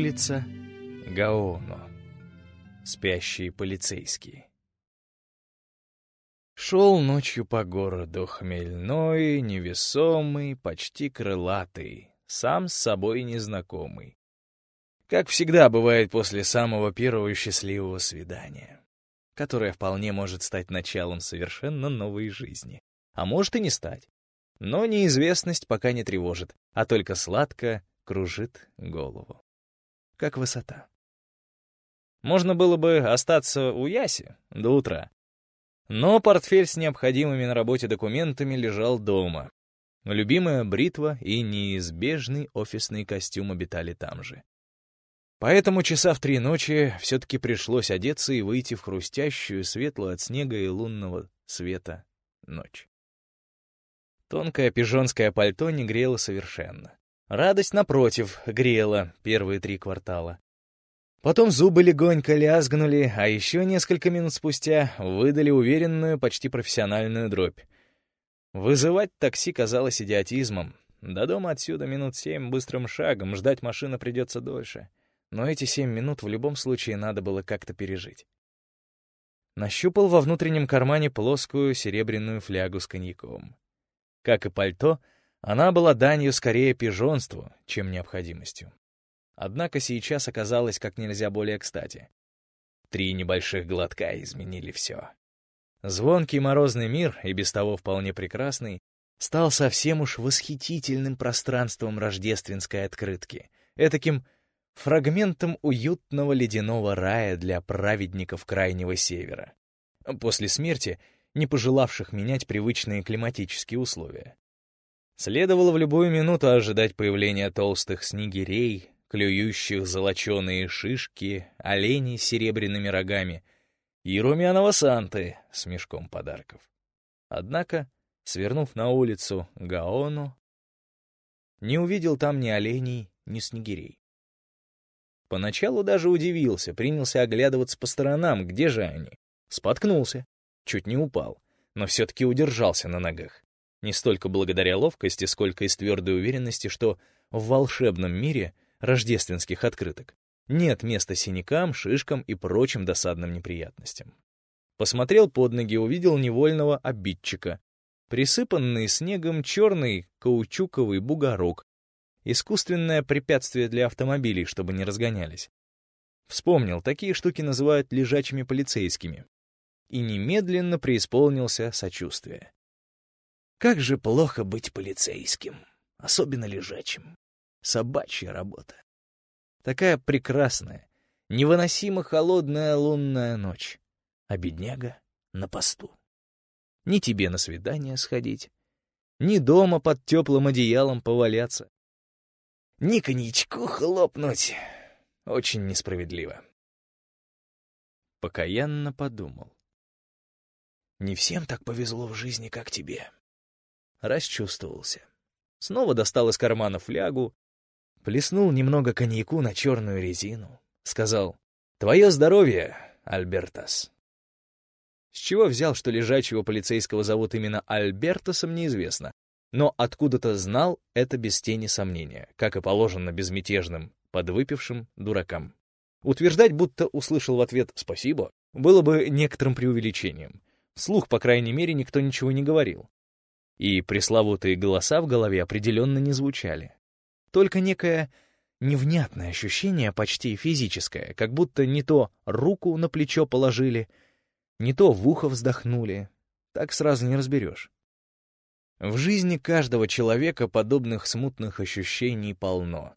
Улица Гаоно. Спящие полицейские. Шел ночью по городу хмельной, невесомый, почти крылатый, сам с собой незнакомый. Как всегда бывает после самого первого счастливого свидания, которое вполне может стать началом совершенно новой жизни. А может и не стать. Но неизвестность пока не тревожит, а только сладко кружит голову. Как высота. Можно было бы остаться у Яси до утра. Но портфель с необходимыми на работе документами лежал дома. Любимая бритва и неизбежный офисный костюм обитали там же. Поэтому часа в три ночи все-таки пришлось одеться и выйти в хрустящую, светлую от снега и лунного света ночь. Тонкое пижонское пальто не грело совершенно. Радость, напротив, грела первые три квартала. Потом зубы легонько лязгнули, а еще несколько минут спустя выдали уверенную, почти профессиональную дробь. Вызывать такси казалось идиотизмом. До дома отсюда минут семь быстрым шагом, ждать машины придется дольше. Но эти семь минут в любом случае надо было как-то пережить. Нащупал во внутреннем кармане плоскую серебряную флягу с коньяком. Как и пальто, она была данью скорее пижонству, чем необходимостью. Однако сейчас оказалось как нельзя более кстати. Три небольших глотка изменили все. Звонкий морозный мир, и без того вполне прекрасный, стал совсем уж восхитительным пространством рождественской открытки, этаким фрагментом уютного ледяного рая для праведников Крайнего Севера, после смерти не пожелавших менять привычные климатические условия. Следовало в любую минуту ожидать появления толстых снегирей, клюющих золоченые шишки, оленей с серебряными рогами и румяного Санты с мешком подарков. Однако, свернув на улицу Гаону, не увидел там ни оленей, ни снегирей. Поначалу даже удивился, принялся оглядываться по сторонам, где же они. Споткнулся, чуть не упал, но все-таки удержался на ногах. Не столько благодаря ловкости, сколько из твердой уверенности, что в волшебном мире — рождественских открыток. Нет места синякам, шишкам и прочим досадным неприятностям. Посмотрел под ноги, увидел невольного обидчика. Присыпанный снегом черный каучуковый бугорок. Искусственное препятствие для автомобилей, чтобы не разгонялись. Вспомнил, такие штуки называют лежачими полицейскими. И немедленно преисполнился сочувствия. Как же плохо быть полицейским, особенно лежачим. Собачья работа. Такая прекрасная, невыносимо холодная лунная ночь, а бедняга на посту. Ни тебе на свидание сходить, ни дома под теплым одеялом поваляться, ни коньячку хлопнуть. Очень несправедливо. Покаянно подумал. Не всем так повезло в жизни, как тебе. Расчувствовался. Снова достал из кармана флягу, Плеснул немного коньяку на черную резину. Сказал, «Твое здоровье, Альбертас». С чего взял, что лежачего полицейского зовут именно Альбертасом, неизвестно. Но откуда-то знал это без тени сомнения, как и положено безмятежным, подвыпившим дуракам. Утверждать, будто услышал в ответ «спасибо», было бы некоторым преувеличением. Вслух, по крайней мере, никто ничего не говорил. И пресловутые голоса в голове определенно не звучали. Только некое невнятное ощущение, почти физическое, как будто не то руку на плечо положили, не то в ухо вздохнули. Так сразу не разберешь. В жизни каждого человека подобных смутных ощущений полно.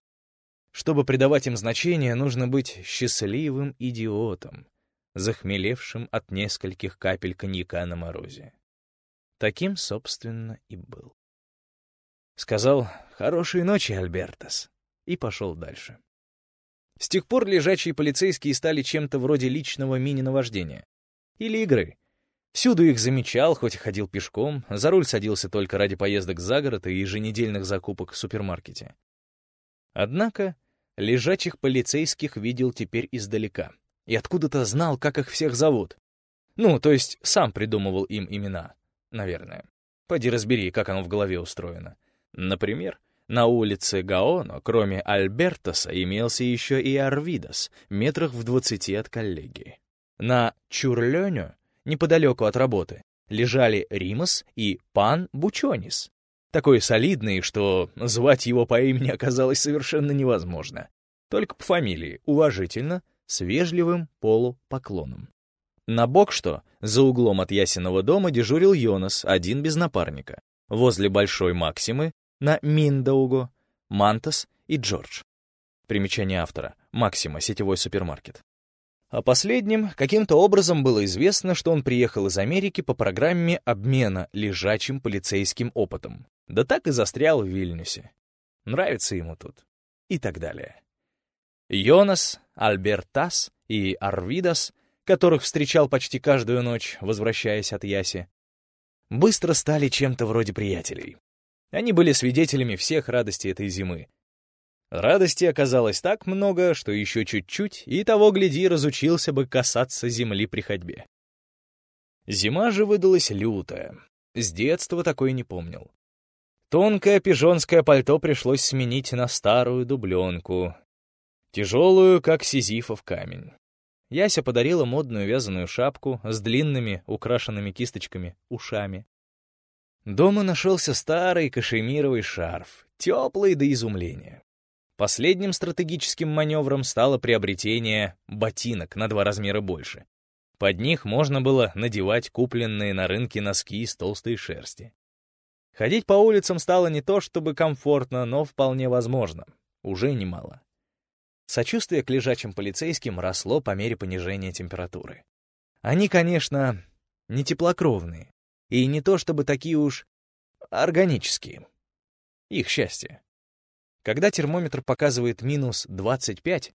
Чтобы придавать им значение, нужно быть счастливым идиотом, захмелевшим от нескольких капель коньяка на морозе. Таким, собственно, и был. Сказал «Хорошей ночи, Альбертас», и пошел дальше. С тех пор лежачие полицейские стали чем-то вроде личного мини-наваждения. Или игры. Всюду их замечал, хоть и ходил пешком, за руль садился только ради поездок за город и еженедельных закупок в супермаркете. Однако лежачих полицейских видел теперь издалека и откуда-то знал, как их всех зовут. Ну, то есть сам придумывал им имена, наверное. Поди разбери, как оно в голове устроено. Например, На улице Гаоно, кроме Альбертоса, имелся еще и Арвидас, метрах в двадцати от коллеги. На Чурлёню, неподалеку от работы, лежали Римас и пан Бучонис. Такой солидный, что звать его по имени оказалось совершенно невозможно. Только по фамилии, уважительно, с вежливым полупоклоном. На бок что, за углом от Ясиного дома дежурил Йонас, один без напарника. Возле Большой Максимы, на Миндауго, Мантас и Джордж. Примечание автора. Максима, сетевой супермаркет. О последнем каким-то образом было известно, что он приехал из Америки по программе обмена лежачим полицейским опытом. Да так и застрял в Вильнюсе. Нравится ему тут. И так далее. Йонас, Альбертас и Арвидас, которых встречал почти каждую ночь, возвращаясь от Яси, быстро стали чем-то вроде приятелей. Они были свидетелями всех радостей этой зимы, Радости оказалось так много, что еще чуть-чуть, и того, гляди, разучился бы касаться земли при ходьбе. Зима же выдалась лютая. С детства такой не помнил. Тонкое пижонское пальто пришлось сменить на старую дубленку, тяжелую, как сизифов камень. Яся подарила модную вязаную шапку с длинными, украшенными кисточками, ушами. Дома нашелся старый кашемировый шарф, теплый до изумления. Последним стратегическим маневром стало приобретение ботинок на два размера больше. Под них можно было надевать купленные на рынке носки из толстой шерсти. Ходить по улицам стало не то чтобы комфортно, но вполне возможно. Уже немало. Сочувствие к лежачим полицейским росло по мере понижения температуры. Они, конечно, не теплокровные, и не то чтобы такие уж органические. Их счастье. Когда термометр показывает минус 25,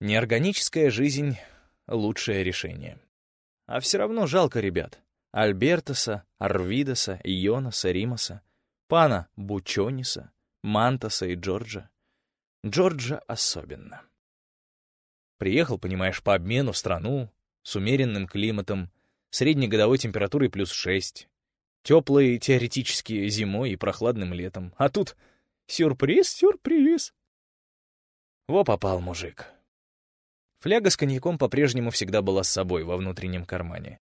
неорганическая жизнь — лучшее решение. А все равно жалко ребят. Альбертоса, Арвидоса, Йонаса, Римаса, пана Бучониса, Мантаса и Джорджа. Джорджа особенно. Приехал, понимаешь, по обмену в страну, с умеренным климатом, среднегодовой температурой плюс 6, теплой теоретически зимой и прохладным летом. А тут Сюрприз, сюрприз. Во попал мужик. Фляга с коньяком по-прежнему всегда была с собой во внутреннем кармане.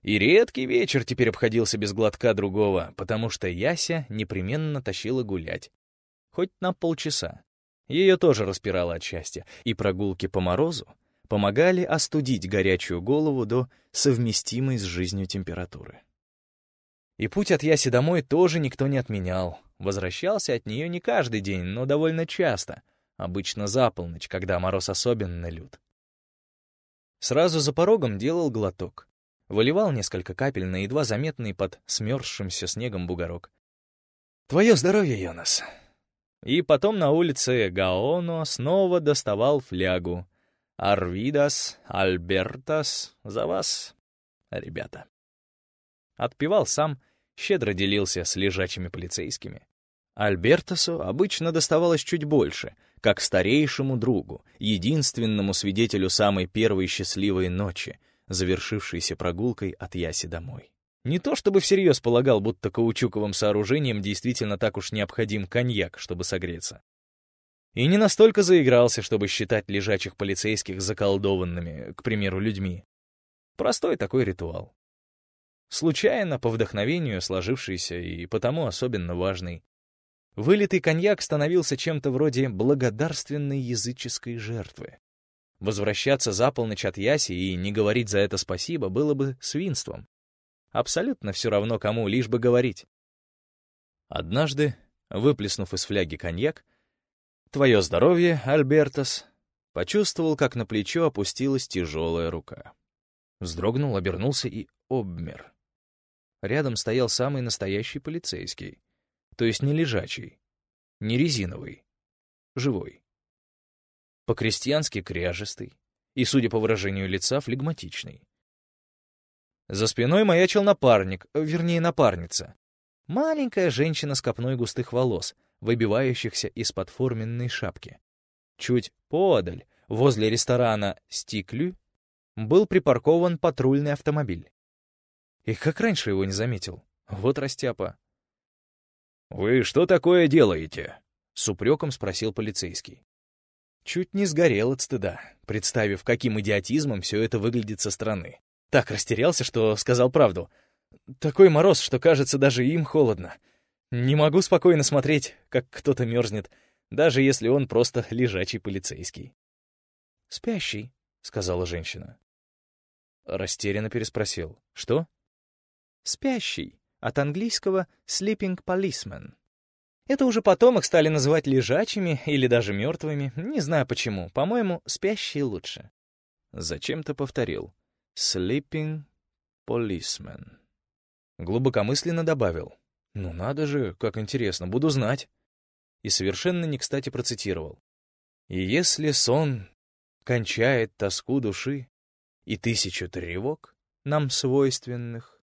И редкий вечер теперь обходился без глотка другого, потому что Яся непременно тащила гулять. Хоть на полчаса. Ее тоже распирало от счастья, и прогулки по морозу помогали остудить горячую голову до совместимой с жизнью температуры. И путь от Яси домой тоже никто не отменял. Возвращался от нее не каждый день, но довольно часто, обычно за полночь, когда мороз особенно лют. Сразу за порогом делал глоток. Выливал несколько капель на едва заметный под смерзшимся снегом бугорок. «Твое здоровье, Йонас!» И потом на улице Гаоно снова доставал флягу. «Арвидас, Альбертас, за вас, ребята!» Отпевал сам, щедро делился с лежачими полицейскими. Альбертосу обычно доставалось чуть больше, как старейшему другу, единственному свидетелю самой первой счастливой ночи, завершившейся прогулкой от Яси домой. Не то чтобы всерьез полагал, будто каучуковым сооружением действительно так уж необходим коньяк, чтобы согреться. И не настолько заигрался, чтобы считать лежачих полицейских заколдованными, к примеру, людьми. Простой такой ритуал. Случайно, по вдохновению сложившийся и потому особенно важный. Вылитый коньяк становился чем-то вроде благодарственной языческой жертвы. Возвращаться за полночь от Яси и не говорить за это спасибо было бы свинством. Абсолютно все равно кому, лишь бы говорить. Однажды, выплеснув из фляги коньяк, «Твое здоровье, Альбертос», почувствовал, как на плечо опустилась тяжелая рука. Вздрогнул, обернулся и обмер. Рядом стоял самый настоящий полицейский. То есть не лежачий, не резиновый, живой. По-крестьянски кряжестый и, судя по выражению лица, флегматичный. За спиной маячил напарник, вернее, напарница. Маленькая женщина с копной густых волос, выбивающихся из-под форменной шапки. Чуть подаль, возле ресторана «Стиклю», был припаркован патрульный автомобиль. И как раньше его не заметил? Вот растяпа. «Вы что такое делаете?» — с упреком спросил полицейский. Чуть не сгорел от стыда, представив, каким идиотизмом все это выглядит со стороны. Так растерялся, что сказал правду. Такой мороз, что кажется даже им холодно. Не могу спокойно смотреть, как кто-то мерзнет, даже если он просто лежачий полицейский. «Спящий», — сказала женщина. Растерянно переспросил. «Что?» «Спящий», от английского «sleeping policeman». Это уже потом их стали называть лежачими или даже мертвыми, не знаю почему. По-моему, спящие лучше. Зачем-то повторил. «Sleeping policeman». Глубокомысленно добавил. «Ну надо же, как интересно, буду знать». И совершенно не кстати процитировал. «И если сон кончает тоску души и тысячу тревог, нам свойственных,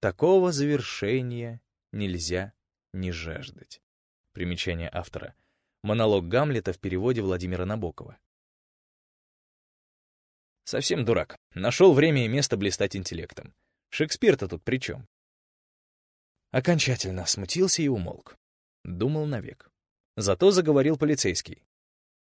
такого завершения нельзя не жаждать». Примечание автора. Монолог Гамлета в переводе Владимира Набокова. Совсем дурак. Нашел время и место блистать интеллектом. Шекспир-то тут при чем? Окончательно смутился и умолк. Думал навек. Зато заговорил полицейский.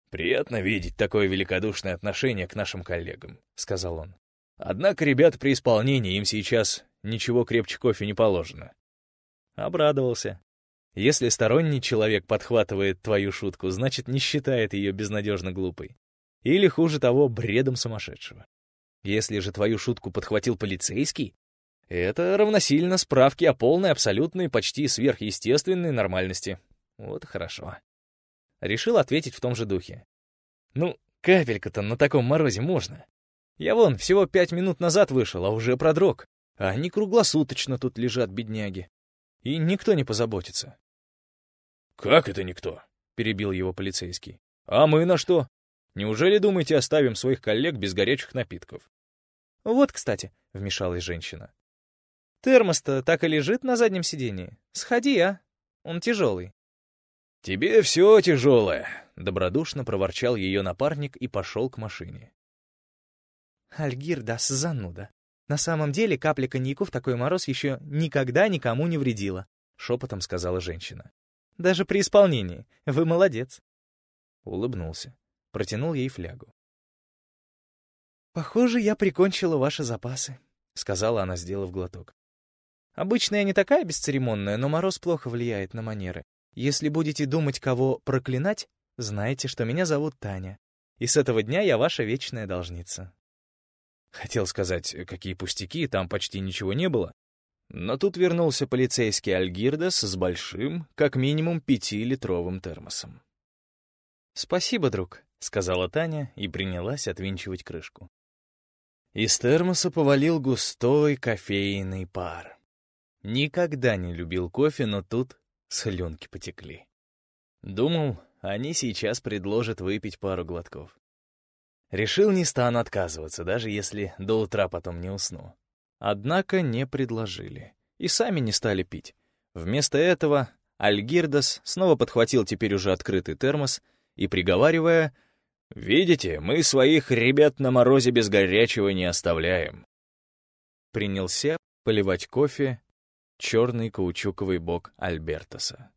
«Приятно видеть такое великодушное отношение к нашим коллегам», — сказал он. «Однако ребята при исполнении, им сейчас ничего крепче кофе не положено». Обрадовался. Если сторонний человек подхватывает твою шутку, значит, не считает ее безнадежно глупой. Или, хуже того, бредом сумасшедшего. Если же твою шутку подхватил полицейский, это равносильно справке о полной, абсолютной, почти сверхъестественной нормальности. Вот хорошо. Решил ответить в том же духе. Ну, капелька-то на таком морозе можно. Я вон всего пять минут назад вышел, а уже продрог. А они круглосуточно тут лежат, бедняги. И никто не позаботится. «Как это никто?» — перебил его полицейский. «А мы на что? Неужели, думаете, оставим своих коллег без горячих напитков?» «Вот, кстати», — вмешалась женщина. Термос-то так и лежит на заднем сидении. Сходи, а? Он тяжелый. «Тебе все тяжелое», — добродушно проворчал ее напарник и пошел к машине. Альгирдас зануда. На самом деле капля коньяку в такой мороз еще никогда никому не вредила, — шепотом сказала женщина. Даже при исполнении. Вы молодец. Улыбнулся. Протянул ей флягу. «Похоже, я прикончила ваши запасы», — сказала она, сделав глоток. Обычно я не такая бесцеремонная, но мороз плохо влияет на манеры. Если будете думать, кого проклинать, знайте, что меня зовут Таня. И с этого дня я ваша вечная должница. Хотел сказать, какие пустяки, там почти ничего не было. Но тут вернулся полицейский Альгирдас с большим, как минимум пятилитровым термосом. «Спасибо, друг», — сказала Таня и принялась отвинчивать крышку. Из термоса повалил густой кофейный пар. Никогда не любил кофе, но тут слюнки потекли. Думал, они сейчас предложат выпить пару глотков. Решил, не стану отказываться, даже если до утра потом не усну. Однако не предложили. И сами не стали пить. Вместо этого Альгирдас снова подхватил теперь уже открытый термос и, приговаривая, «Видите, мы своих ребят на морозе без горячего не оставляем», принялся поливать кофе черный каучуковый бок Альбертоса.